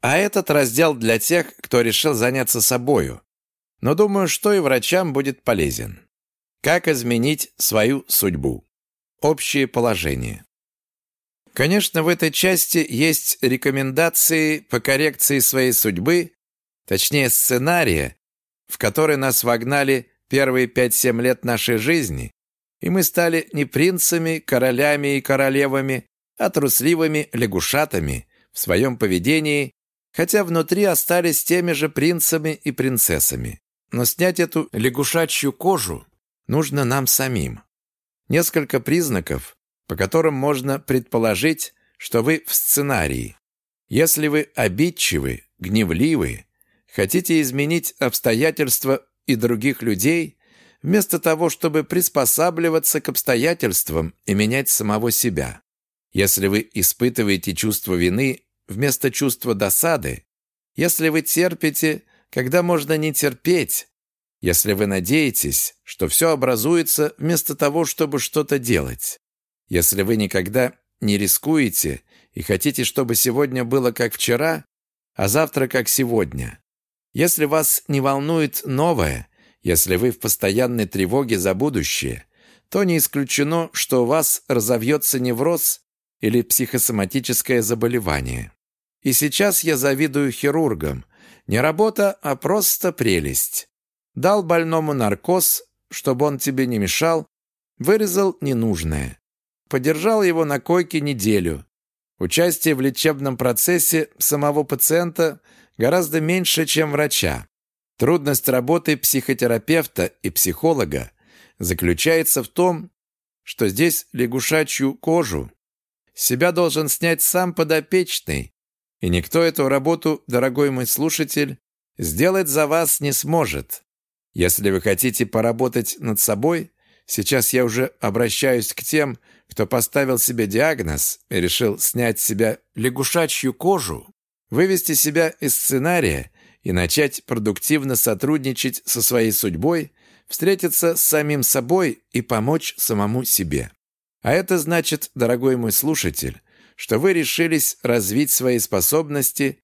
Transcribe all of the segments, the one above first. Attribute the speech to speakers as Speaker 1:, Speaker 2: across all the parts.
Speaker 1: А этот раздел для тех, кто решил заняться собою. Но думаю, что и врачам будет полезен. Как изменить свою судьбу? Общее положение. Конечно, в этой части есть рекомендации по коррекции своей судьбы, точнее сценария, в который нас вогнали первые 5-7 лет нашей жизни, и мы стали не принцами, королями и королевами, а трусливыми лягушатами в своем поведении, хотя внутри остались теми же принцами и принцессами. Но снять эту лягушачью кожу нужно нам самим. Несколько признаков, по которым можно предположить, что вы в сценарии. Если вы обидчивы, гневливы, хотите изменить обстоятельства и других людей, вместо того, чтобы приспосабливаться к обстоятельствам и менять самого себя. Если вы испытываете чувство вины вместо чувства досады, если вы терпите, когда можно не терпеть, если вы надеетесь, что все образуется вместо того, чтобы что-то делать, если вы никогда не рискуете и хотите, чтобы сегодня было как вчера, а завтра как сегодня, если вас не волнует новое, если вы в постоянной тревоге за будущее, то не исключено, что у вас разовьется невроз или психосоматическое заболевание. И сейчас я завидую хирургам. Не работа, а просто прелесть. Дал больному наркоз, чтобы он тебе не мешал, вырезал ненужное. Подержал его на койке неделю. Участие в лечебном процессе самого пациента гораздо меньше, чем врача. Трудность работы психотерапевта и психолога заключается в том, что здесь лягушачью кожу себя должен снять сам подопечный, и никто эту работу, дорогой мой слушатель, сделать за вас не сможет. Если вы хотите поработать над собой, сейчас я уже обращаюсь к тем, кто поставил себе диагноз и решил снять с себя лягушачью кожу, вывести себя из сценария и начать продуктивно сотрудничать со своей судьбой, встретиться с самим собой и помочь самому себе. А это значит, дорогой мой слушатель, что вы решились развить свои способности,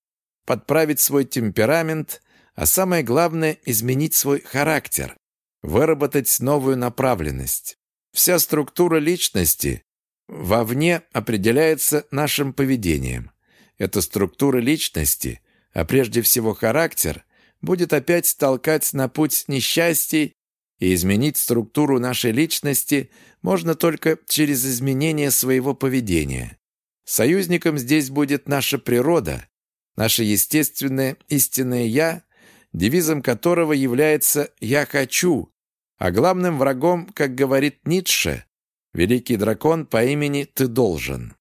Speaker 1: подправить свой темперамент, а самое главное – изменить свой характер, выработать новую направленность. Вся структура личности вовне определяется нашим поведением. Эта структура личности а прежде всего характер, будет опять толкать на путь несчастий, и изменить структуру нашей личности можно только через изменение своего поведения. Союзником здесь будет наша природа, наше естественное истинное «я», девизом которого является «я хочу», а главным врагом, как говорит Ницше, великий дракон по имени «ты должен».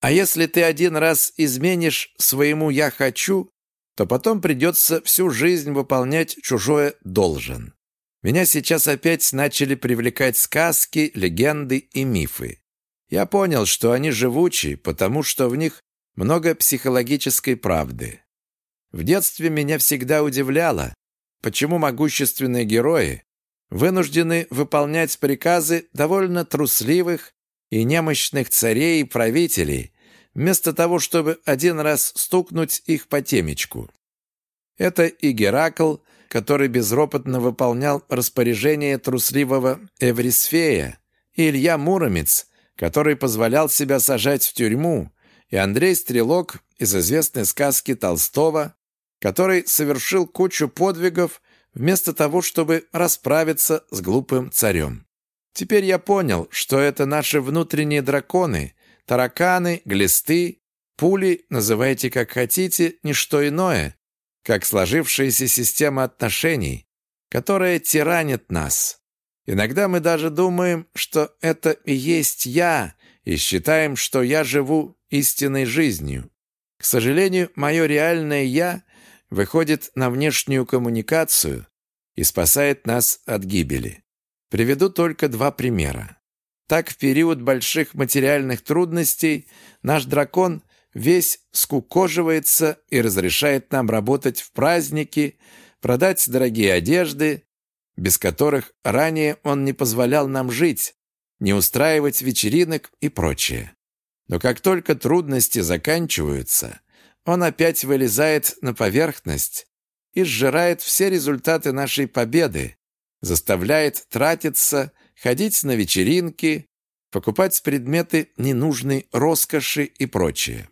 Speaker 1: А если ты один раз изменишь своему «я хочу», то потом придется всю жизнь выполнять чужое «должен». Меня сейчас опять начали привлекать сказки, легенды и мифы. Я понял, что они живучи, потому что в них много психологической правды. В детстве меня всегда удивляло, почему могущественные герои вынуждены выполнять приказы довольно трусливых и немощных царей и правителей, вместо того, чтобы один раз стукнуть их по темечку. Это и Геракл, который безропотно выполнял распоряжение трусливого Эврисфея, и Илья Муромец, который позволял себя сажать в тюрьму, и Андрей Стрелок из известной сказки Толстого, который совершил кучу подвигов вместо того, чтобы расправиться с глупым царем. Теперь я понял, что это наши внутренние драконы, Тараканы, глисты, пули, называйте как хотите, не что иное, как сложившаяся система отношений, которая тиранит нас. Иногда мы даже думаем, что это и есть я, и считаем, что я живу истинной жизнью. К сожалению, мое реальное «я» выходит на внешнюю коммуникацию и спасает нас от гибели. Приведу только два примера. Так в период больших материальных трудностей наш дракон весь скукоживается и разрешает нам работать в праздники, продать дорогие одежды, без которых ранее он не позволял нам жить, не устраивать вечеринок и прочее. Но как только трудности заканчиваются, он опять вылезает на поверхность и сжирает все результаты нашей победы, заставляет тратиться, ходить на вечеринки, покупать предметы ненужной роскоши и прочее.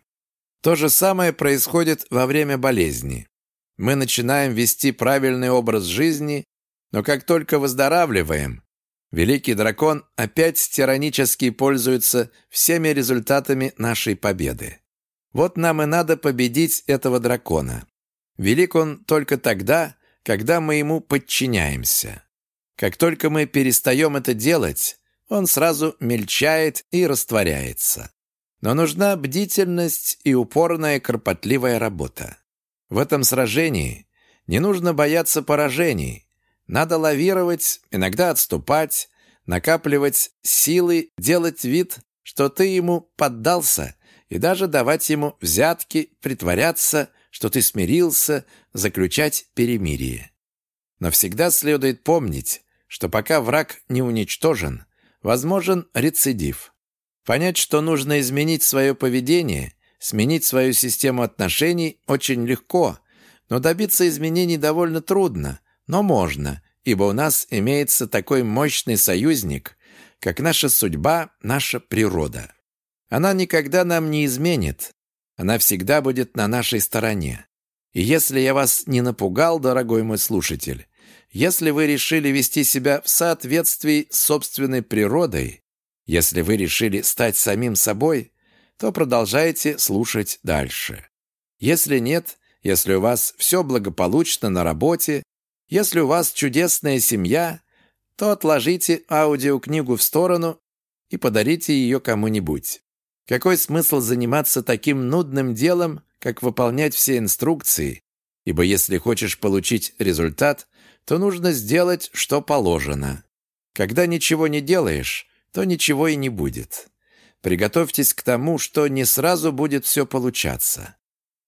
Speaker 1: То же самое происходит во время болезни. Мы начинаем вести правильный образ жизни, но как только выздоравливаем, великий дракон опять тиранически пользуется всеми результатами нашей победы. Вот нам и надо победить этого дракона. Велик он только тогда, когда мы ему подчиняемся. Как только мы перестаем это делать, он сразу мельчает и растворяется. Но нужна бдительность и упорная кропотливая работа. В этом сражении не нужно бояться поражений. Надо лавировать, иногда отступать, накапливать силы, делать вид, что ты ему поддался, и даже давать ему взятки, притворяться, что ты смирился, заключать перемирие. Но всегда следует помнить, что пока враг не уничтожен, возможен рецидив. Понять, что нужно изменить свое поведение, сменить свою систему отношений очень легко, но добиться изменений довольно трудно, но можно, ибо у нас имеется такой мощный союзник, как наша судьба, наша природа. Она никогда нам не изменит, она всегда будет на нашей стороне. И если я вас не напугал, дорогой мой слушатель, если вы решили вести себя в соответствии с собственной природой, если вы решили стать самим собой, то продолжайте слушать дальше. Если нет, если у вас все благополучно на работе, если у вас чудесная семья, то отложите аудиокнигу в сторону и подарите ее кому-нибудь. Какой смысл заниматься таким нудным делом, как выполнять все инструкции, ибо если хочешь получить результат, то нужно сделать, что положено. Когда ничего не делаешь, то ничего и не будет. Приготовьтесь к тому, что не сразу будет все получаться.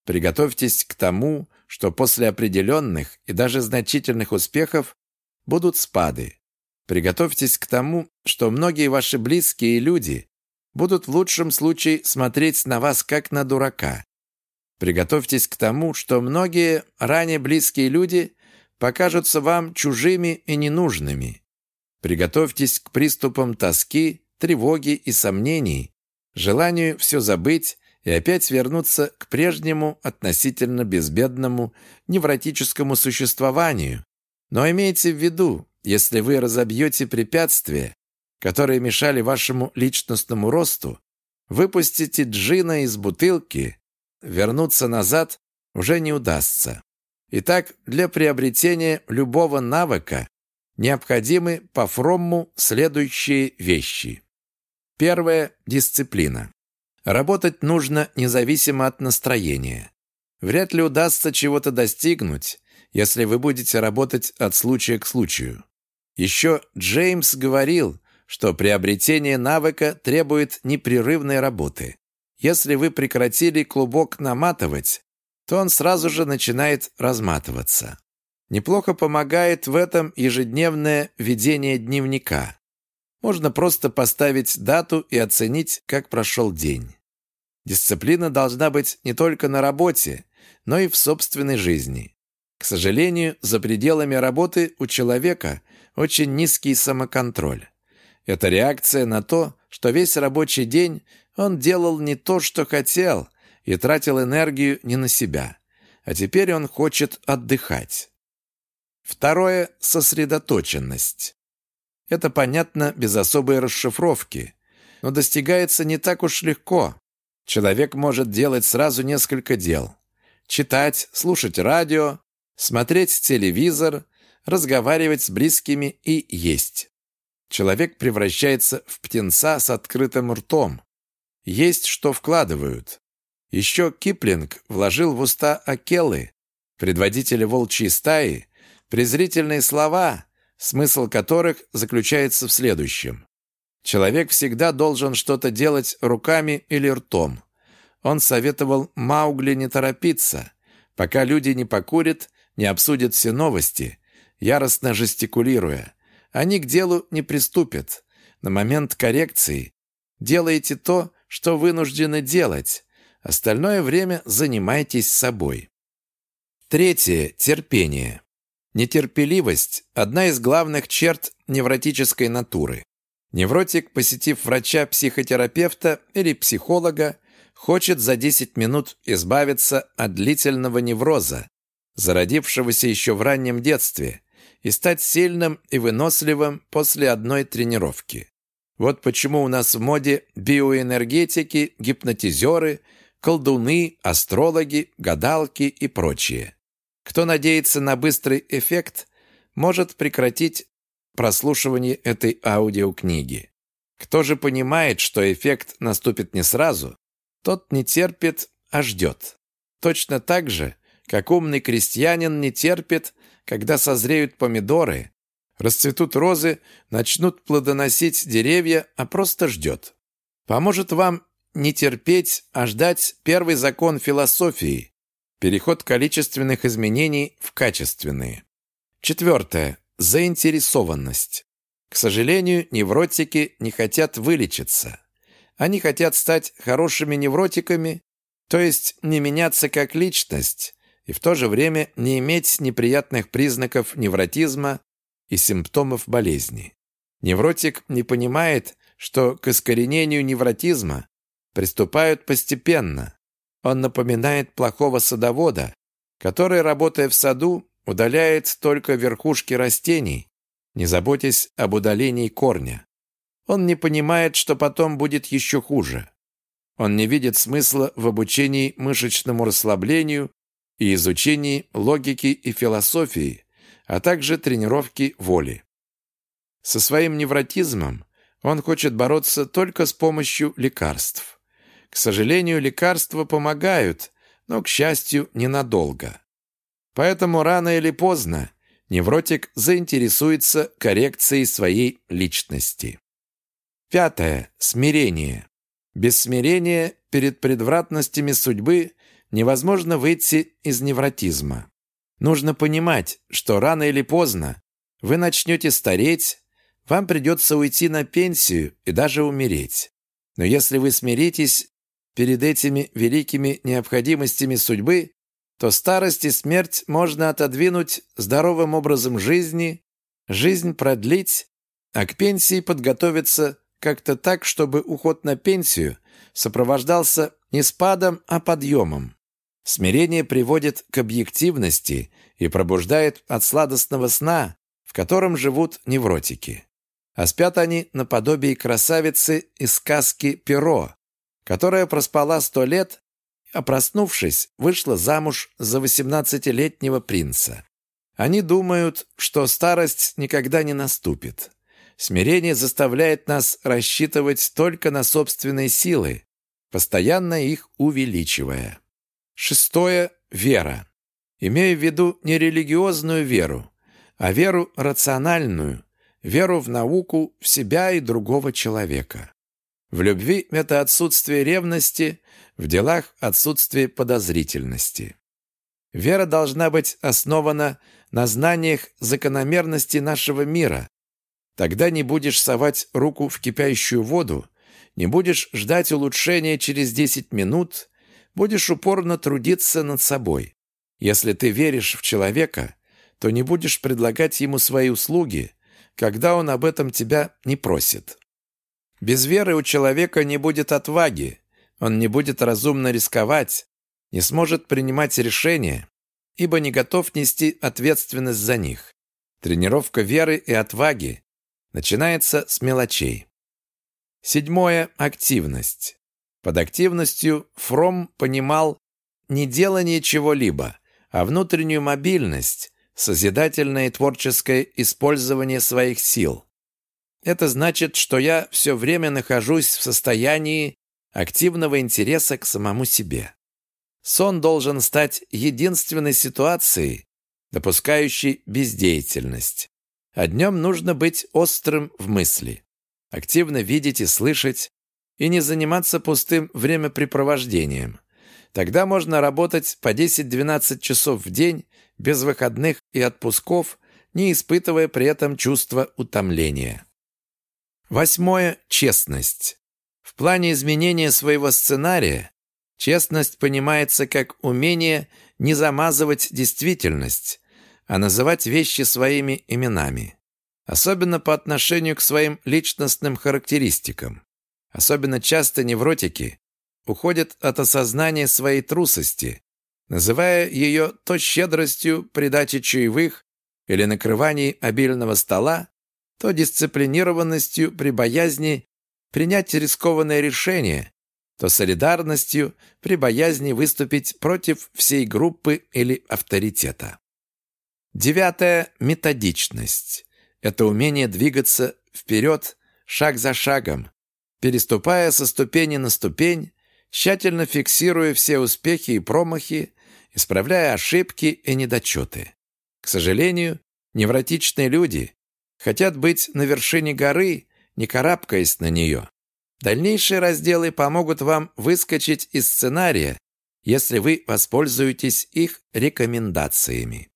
Speaker 1: Приготовьтесь к тому, что после определенных и даже значительных успехов будут спады. Приготовьтесь к тому, что многие ваши близкие люди будут в лучшем случае смотреть на вас как на дурака. Приготовьтесь к тому, что многие ранее близкие люди покажутся вам чужими и ненужными. Приготовьтесь к приступам тоски, тревоги и сомнений, желанию все забыть и опять вернуться к прежнему относительно безбедному невротическому существованию. Но имейте в виду, если вы разобьете препятствия, которые мешали вашему личностному росту, выпустите джина из бутылки, вернуться назад уже не удастся. Итак, для приобретения любого навыка необходимы по Фромму следующие вещи. Первое – дисциплина. Работать нужно независимо от настроения. Вряд ли удастся чего-то достигнуть, если вы будете работать от случая к случаю. Еще Джеймс говорил, что приобретение навыка требует непрерывной работы. Если вы прекратили клубок наматывать, то он сразу же начинает разматываться. Неплохо помогает в этом ежедневное ведение дневника. Можно просто поставить дату и оценить, как прошел день. Дисциплина должна быть не только на работе, но и в собственной жизни. К сожалению, за пределами работы у человека очень низкий самоконтроль. Это реакция на то, что весь рабочий день он делал не то, что хотел – и тратил энергию не на себя. А теперь он хочет отдыхать. Второе – сосредоточенность. Это понятно без особой расшифровки, но достигается не так уж легко. Человек может делать сразу несколько дел. Читать, слушать радио, смотреть телевизор, разговаривать с близкими и есть. Человек превращается в птенца с открытым ртом. Есть что вкладывают. Еще Киплинг вложил в уста Акеллы, предводителя волчьей стаи, презрительные слова, смысл которых заключается в следующем. Человек всегда должен что-то делать руками или ртом. Он советовал Маугли не торопиться, пока люди не покурят, не обсудят все новости, яростно жестикулируя. Они к делу не приступят. На момент коррекции делайте то, что вынуждены делать, Остальное время занимайтесь собой. Третье. Терпение. Нетерпеливость – одна из главных черт невротической натуры. Невротик, посетив врача-психотерапевта или психолога, хочет за 10 минут избавиться от длительного невроза, зародившегося еще в раннем детстве, и стать сильным и выносливым после одной тренировки. Вот почему у нас в моде биоэнергетики, гипнотизеры, колдуны, астрологи, гадалки и прочее. Кто надеется на быстрый эффект, может прекратить прослушивание этой аудиокниги. Кто же понимает, что эффект наступит не сразу, тот не терпит, а ждет. Точно так же, как умный крестьянин не терпит, когда созреют помидоры, расцветут розы, начнут плодоносить деревья, а просто ждет. Поможет вам не терпеть, а ждать первый закон философии – переход количественных изменений в качественные. Четвертое. Заинтересованность. К сожалению, невротики не хотят вылечиться. Они хотят стать хорошими невротиками, то есть не меняться как личность, и в то же время не иметь неприятных признаков невротизма и симптомов болезни. Невротик не понимает, что к искоренению невротизма приступают постепенно. Он напоминает плохого садовода, который, работая в саду, удаляет только верхушки растений, не заботясь об удалении корня. Он не понимает, что потом будет еще хуже. Он не видит смысла в обучении мышечному расслаблению и изучении логики и философии, а также тренировки воли. Со своим невротизмом он хочет бороться только с помощью лекарств. К сожалению, лекарства помогают, но, к счастью, ненадолго. Поэтому рано или поздно невротик заинтересуется коррекцией своей личности. Пятое. Смирение. Без смирения перед предвратностями судьбы невозможно выйти из невротизма. Нужно понимать, что рано или поздно вы начнете стареть, вам придется уйти на пенсию и даже умереть. Но если вы смиритесь перед этими великими необходимостями судьбы, то старость и смерть можно отодвинуть здоровым образом жизни, жизнь продлить, а к пенсии подготовиться как-то так, чтобы уход на пенсию сопровождался не спадом, а подъемом. Смирение приводит к объективности и пробуждает от сладостного сна, в котором живут невротики. А спят они наподобие красавицы из сказки «Перо», которая проспала сто лет, а проснувшись, вышла замуж за восемнадцатилетнего принца. Они думают, что старость никогда не наступит. Смирение заставляет нас рассчитывать только на собственные силы, постоянно их увеличивая. Шестое – вера. Имея в виду не религиозную веру, а веру рациональную, веру в науку, в себя и другого человека. В любви – это отсутствие ревности, в делах – отсутствие подозрительности. Вера должна быть основана на знаниях закономерности нашего мира. Тогда не будешь совать руку в кипящую воду, не будешь ждать улучшения через 10 минут, будешь упорно трудиться над собой. Если ты веришь в человека, то не будешь предлагать ему свои услуги, когда он об этом тебя не просит. Без веры у человека не будет отваги, он не будет разумно рисковать, не сможет принимать решения, ибо не готов нести ответственность за них. Тренировка веры и отваги начинается с мелочей. Седьмое – активность. Под активностью Фром понимал не делание чего-либо, а внутреннюю мобильность, созидательное и творческое использование своих сил. Это значит, что я все время нахожусь в состоянии активного интереса к самому себе. Сон должен стать единственной ситуацией, допускающей бездеятельность. А днем нужно быть острым в мысли, активно видеть и слышать, и не заниматься пустым времяпрепровождением. Тогда можно работать по 10-12 часов в день, без выходных и отпусков, не испытывая при этом чувства утомления. Восьмое. Честность. Плане изменения своего сценария Честность понимается как умение не замазывать действительность, а называть вещи своими именами. Особенно по отношению к своим личностным характеристикам. Особенно часто невротики уходят от осознания своей трусости, называя ее то щедростью при даче чаевых или накрывании обильного стола, то дисциплинированностью при боязни принять рискованное решение, то солидарностью при боязни выступить против всей группы или авторитета. Девятое – методичность. Это умение двигаться вперед шаг за шагом, переступая со ступени на ступень, тщательно фиксируя все успехи и промахи, исправляя ошибки и недочеты. К сожалению, невротичные люди хотят быть на вершине горы, не карабкаясь на нее. Дальнейшие разделы помогут вам выскочить из сценария, если вы воспользуетесь их рекомендациями.